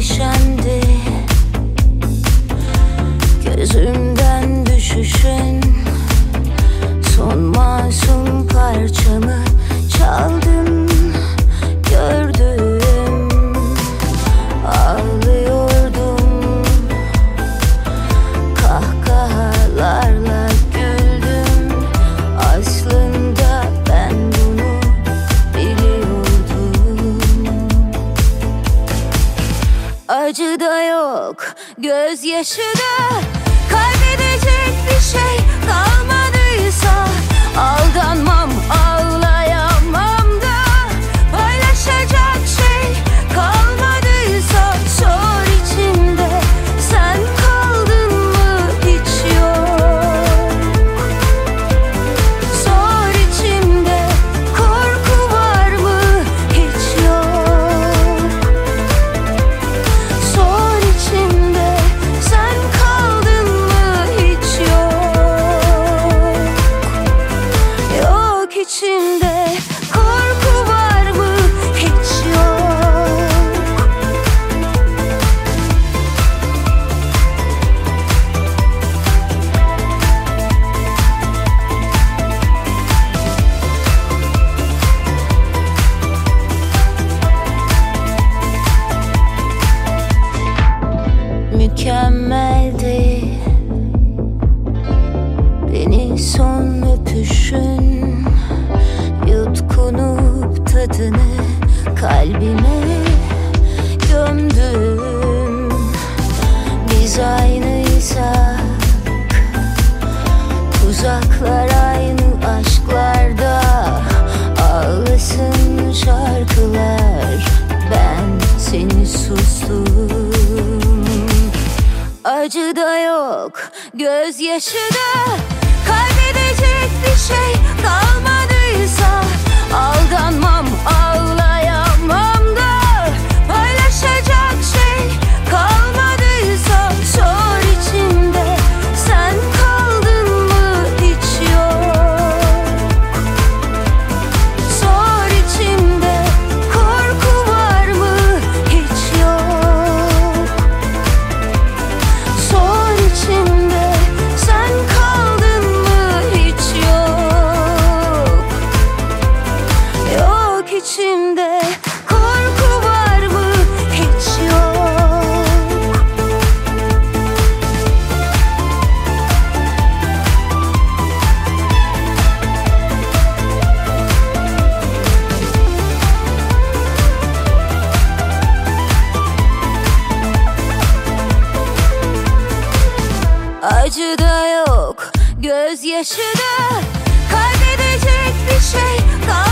muhteşemdi Gözümden düşüşün Acı da yok, gözyaşı da Kaybedecek bir şey kalmadıysa Aldanmam, mükemmeldi. Beni son öpüşün Tadını kalbime gömdüm. Biz aynıysak Tuzaklar aynı aşklarda. Ağlasın şarkılar Ben seni sustum. Acı da yok, gözyaşı da. Kaybedecek bir şey kalmadıysa Aldanmam, ağlayamam Acı da yok, gözyaşı da. Kaybedecek bir şey Aldanmam,